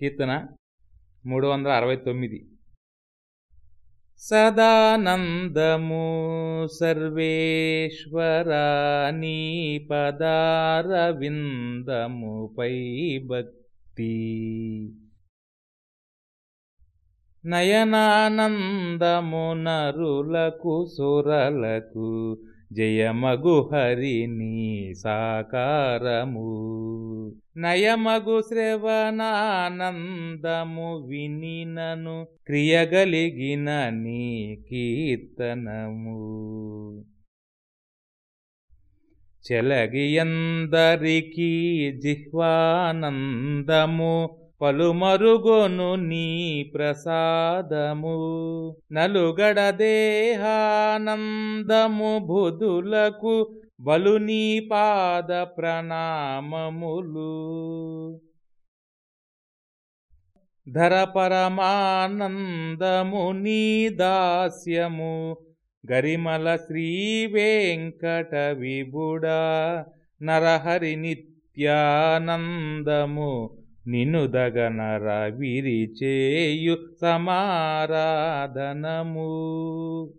కీర్తన మూడు వందల అరవై తొమ్మిది. సదానందము సర్వేశ్వరా నీ పదారవిందముపై భక్తి నయనానందము నరులకు సురలకు జయమగు హరిని సాకారము. నయమగు శ్రవణానందము వినినను క్రియగలిగిన నీ కీర్తనము. చెలగియందరికీ జిహ్వానందము పలుమరుగొను నీ ప్రసాదము. నలుగడ దేహానందము బుధులకు బలు నీ పాద ప్రణామములు. ధర పరమానందము నీ దాస్యము. గరిమల శ్రీ వెంకట విబుడా నరహరి నిత్యానందము. నినుదగనర విరిచేయు సమారాధనము.